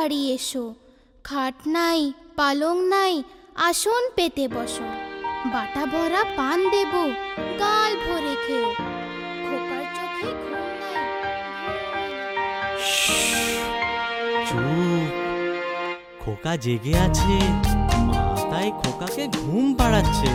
বাড়ি এসো। খাট নাই, পালং নাই, আসন পেতে বসো। বাটা ভরা পান দেব, গাল ভরে খেও খোকার চোখে ঘুম নাই খোকা জেগে আছে, মা তাই খোকাকে ঘুম পাড়াচ্ছে।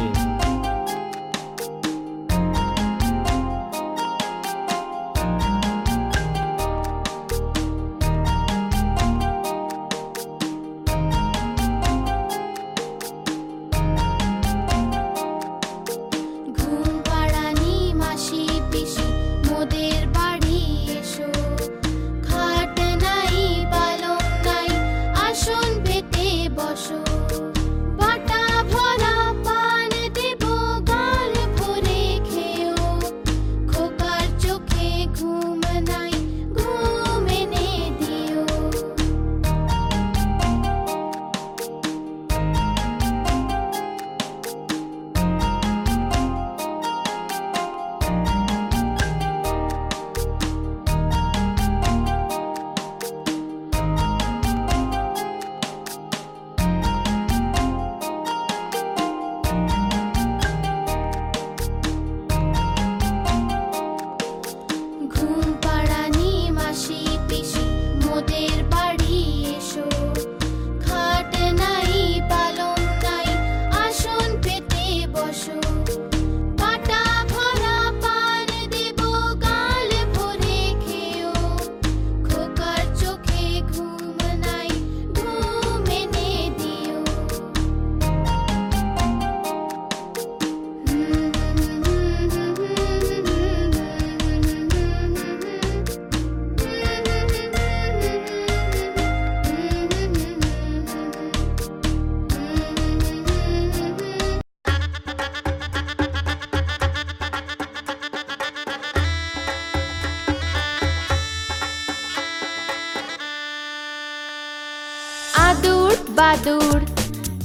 বাদুর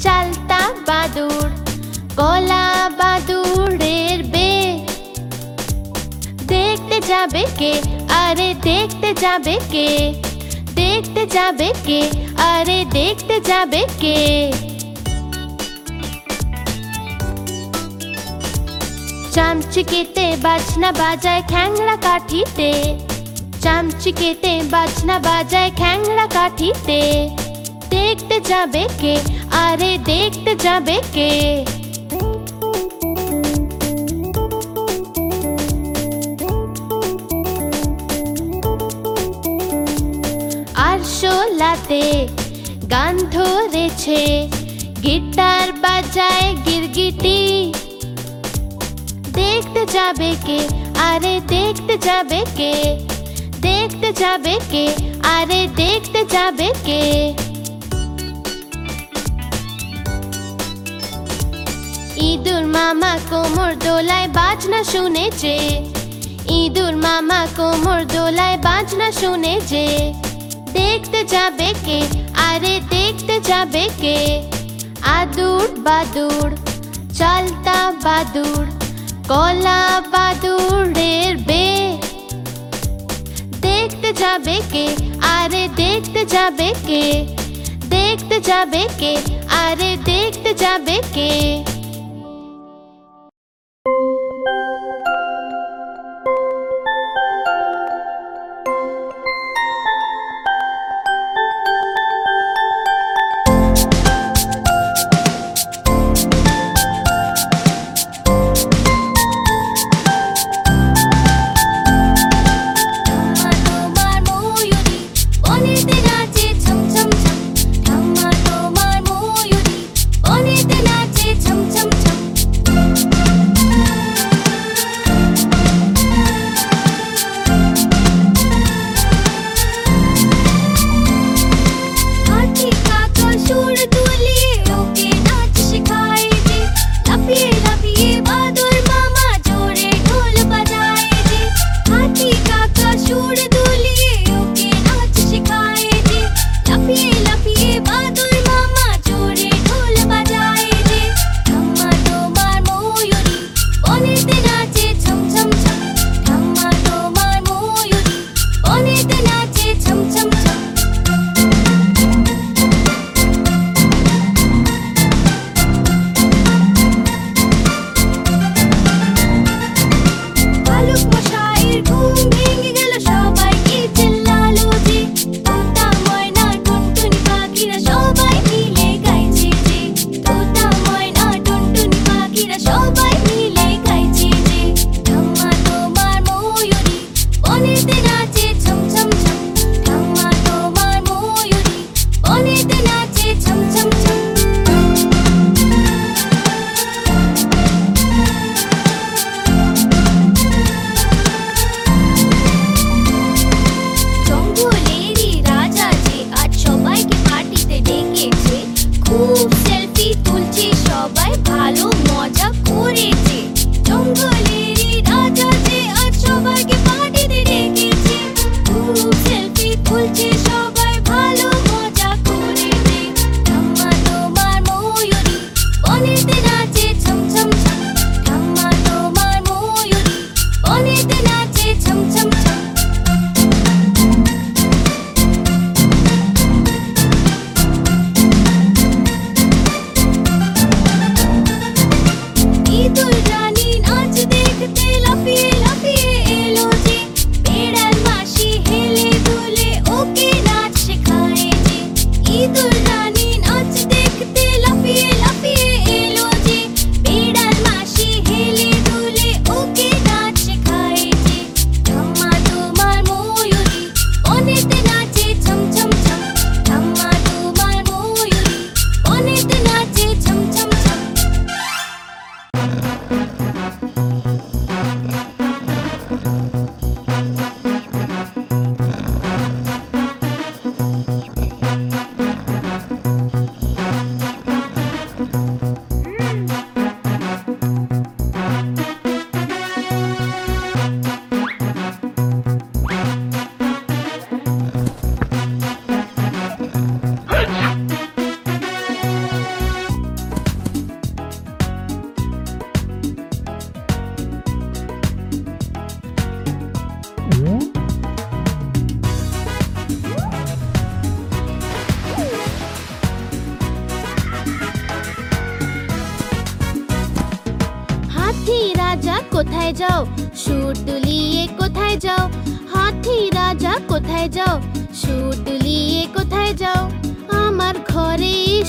চালতা বাদুর কলা বাদুরের বে। দেখতে যাবে কে? আরে দেখতে যাবে কে? দেখতে যাবে কে? আরে দেখতে যাবে কে? চামচিকেতে বাজনা বাজায় খ্যাংড়া কাঠিতে। চামচিকেতে বাজনা বাজায় খ্যাংড়া কাঠিতে। দেখতে যাবে কে? আরে দেখতে যাবে কে? আর শোলাতে গান ধরেছে, গিটার বাজায় গিরগিটি। দেখতে যাবে কে? আরে দেখতে যাবে কে? দেখতে যাবে কে? আরে দেখতে যাবে কে? ইঁদুর মামা কোমর দোলায় বাজনা শুনেছে। ইঁদুর মামা কোমর দোলায় বাজনা শুনেছে। দেখতে যাবে কে? আরে দেখতে যাবে কে? আদুর বাদুর, চালতা বাদুর, কলা বাদুরের বে দেখতে যাবে কে? আরে দেখতে যাবে কে? দেখতে যাবে কে? আরে দেখতে যাবে কে?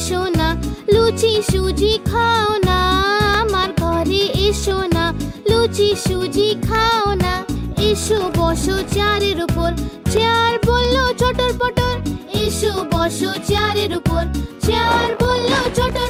এসো না লুচি সুজি খাও না, আমার ঘরে এসো না। লুচি সুজি খাও না, এসো বসো চেয়ারের উপর। চেয়ার বলল, চটর পটর, এসো বসো চেয়ারের উপর। চেয়ার বলল, চটর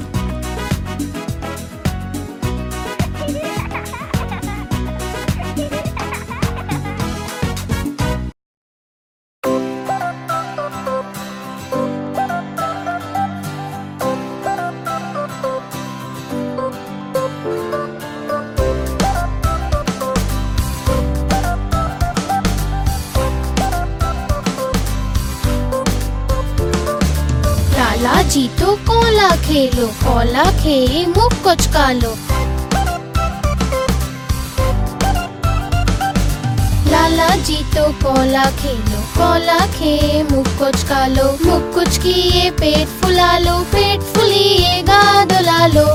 मुख कुछ का लो। लाला जी तो कोला खेलो, कोला खे मुख कुछ का लो कुछ किए पेट फुला लो, पेट फुलिएगा, दुला लो।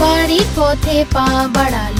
बड़ी पोथे पा बड़ा लो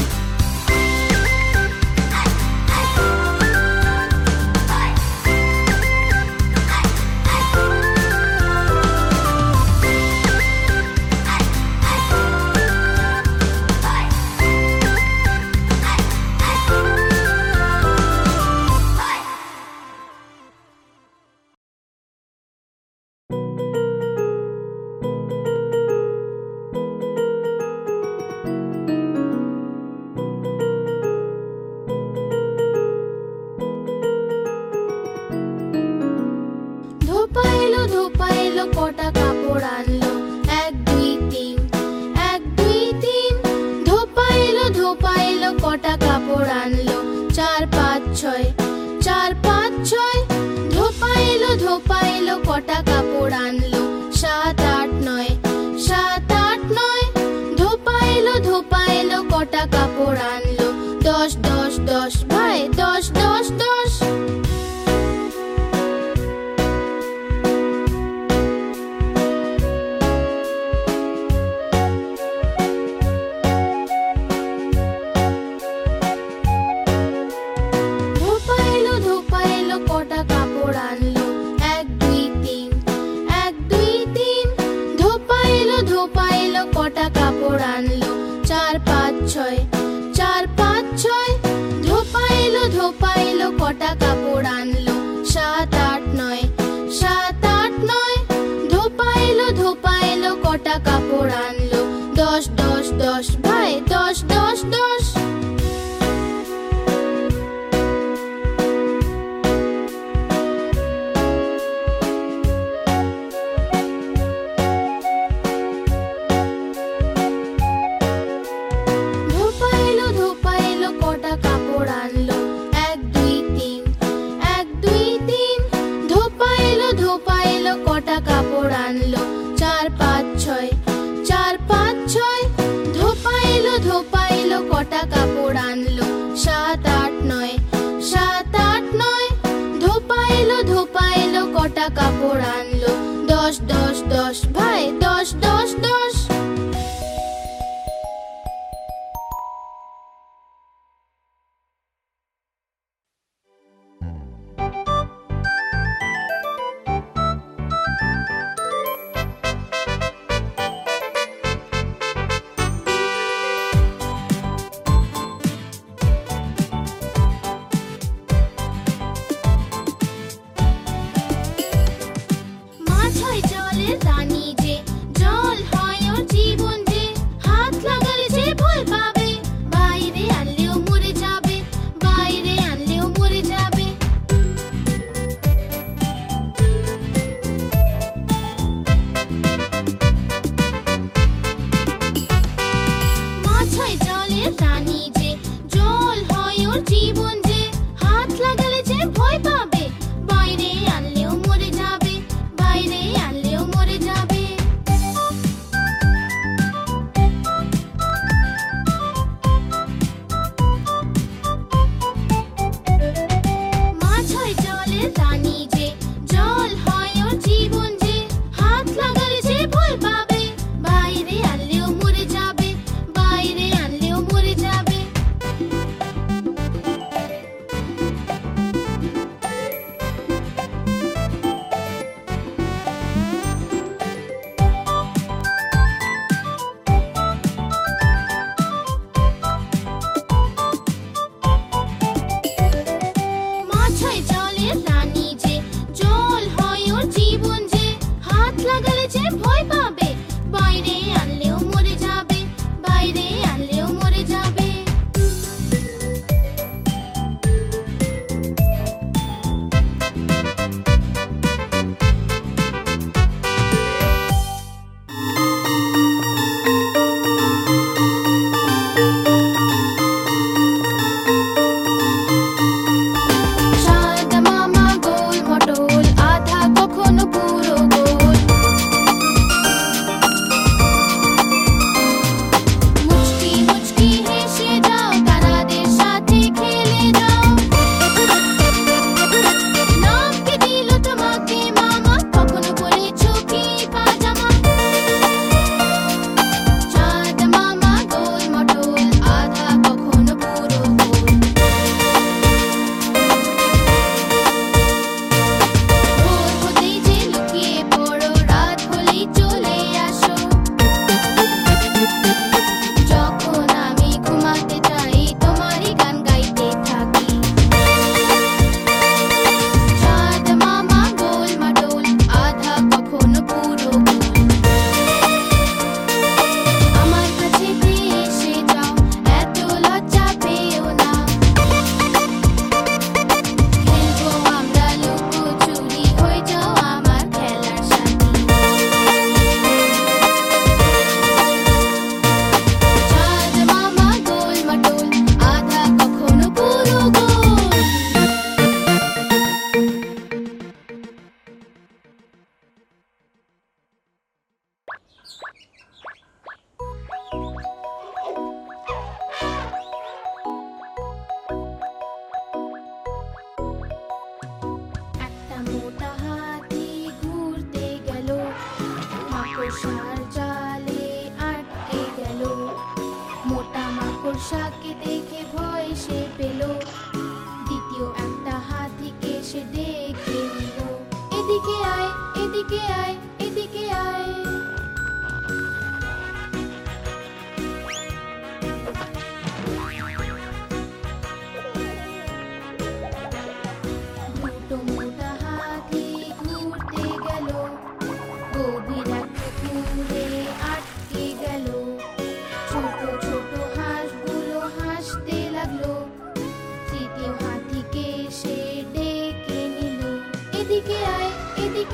এলো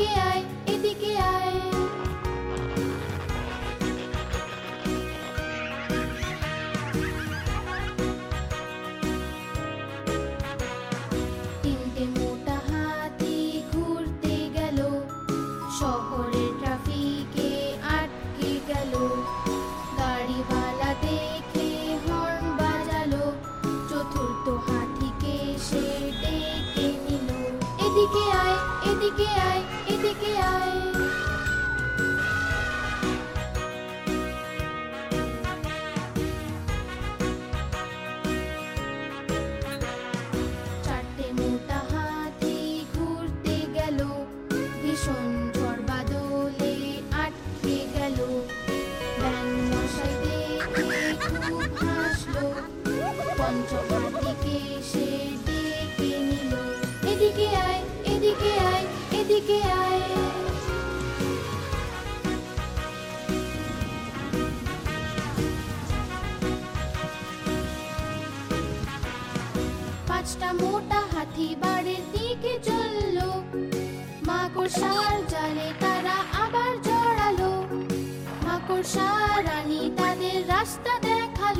এদিকে আয় এদিকে আয়। তিনটে মোটা হাতি ঘুরতে গেল শহরের ট্রাফিকে আটকে গেল। গাড়িওয়ালা হর্ন বাজালো, চতুর্থ হাতিকে সে ডেকে নিল। এদিকে আয় এদিকে আয়। পাঁচটা মোটা হাতি বাড়ির দিকে চলল। মাকড়সার জালে তারা আবার জড়ালো। মাকড়সা রানী তাদের রাস্তা দেখাল।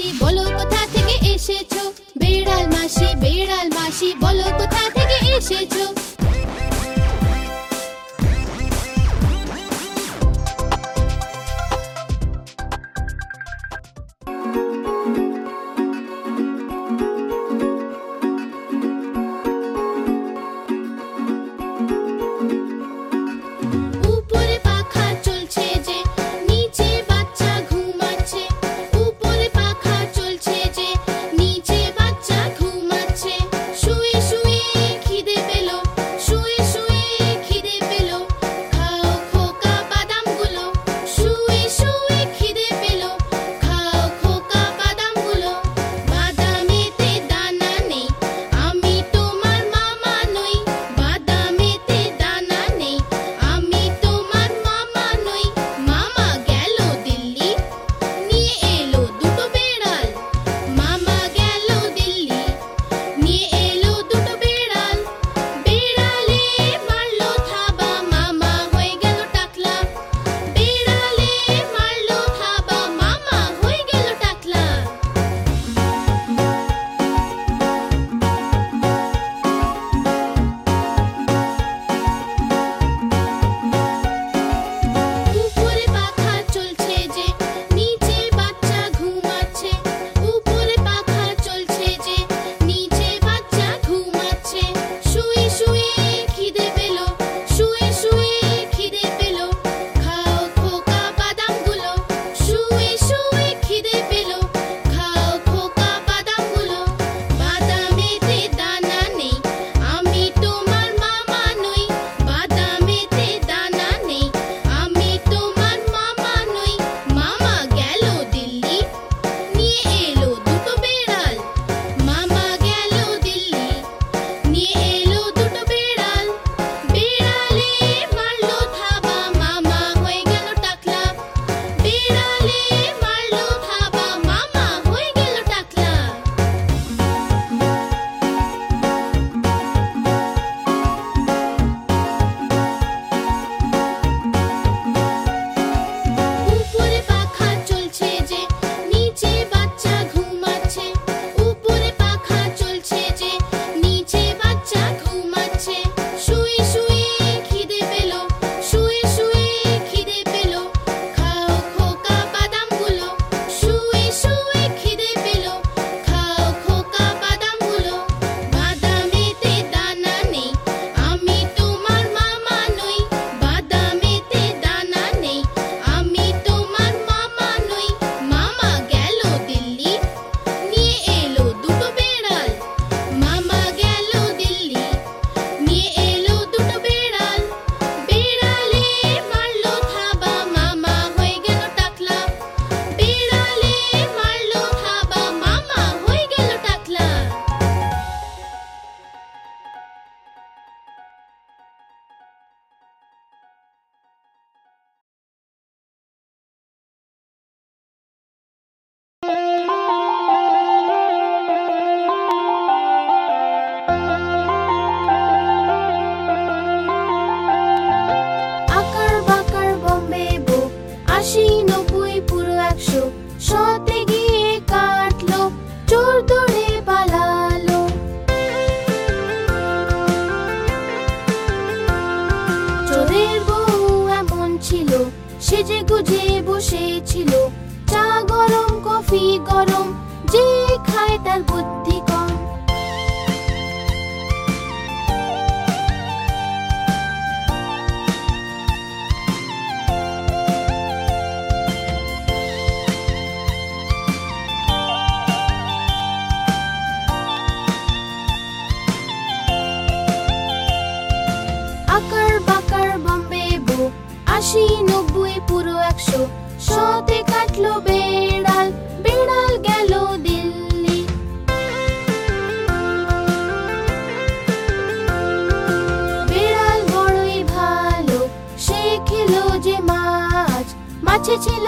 মাসি বলো কোথা থেকে এসেছ? বেড়াল মাসি বেড়াল মাসি বলো কোথা থেকে এসেছ? পুরো একশো। কাটলো বেড়াল বেড়াল গেল দিল্লি। বেড়াল বড়ই ভালো, সে খেলো যে মাছ, মাছে ছিল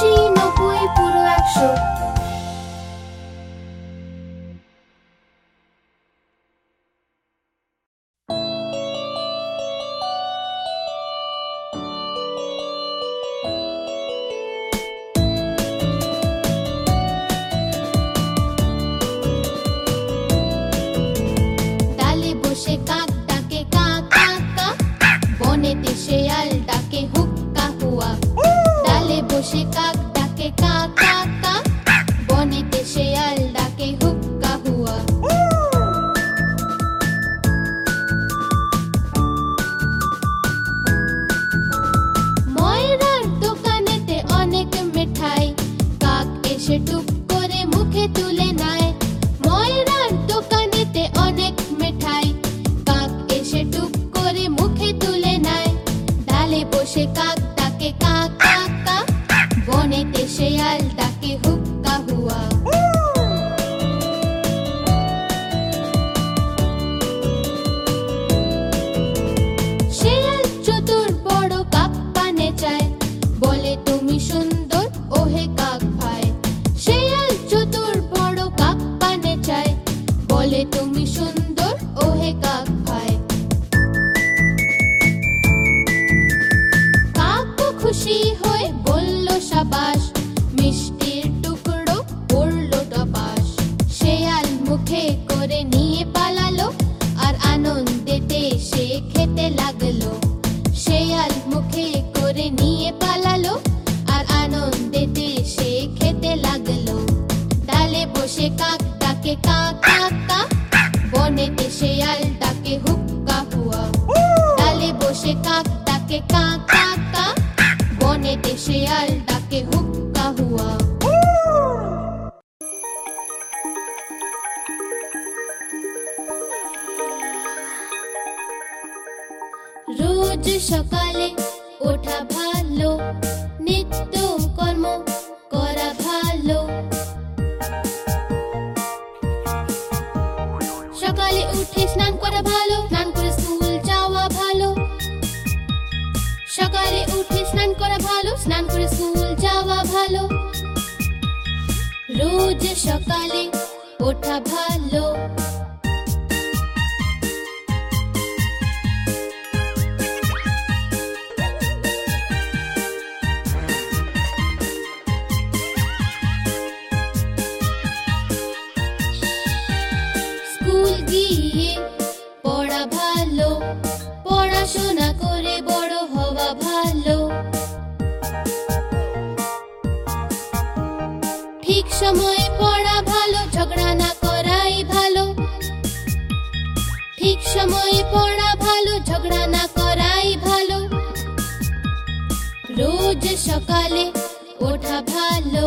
she She got. করে নিয়ে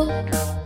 Tudo.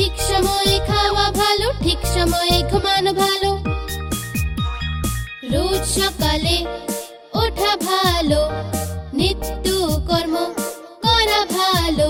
ঠিক সময়ে খাওয়া ভালো, ঠিক সময়ে ঘুমানো ভালো। রোজ সকালে ওঠা ভালো, নিত্য কর্ম করা ভালো।